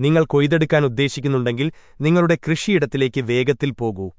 നിങ്ങൾ കൊയ്തെടുക്കാൻ ഉദ്ദേശിക്കുന്നുണ്ടെങ്കിൽ നിങ്ങളുടെ കൃഷിയിടത്തിലേക്ക് വേഗത്തിൽ പോകൂ.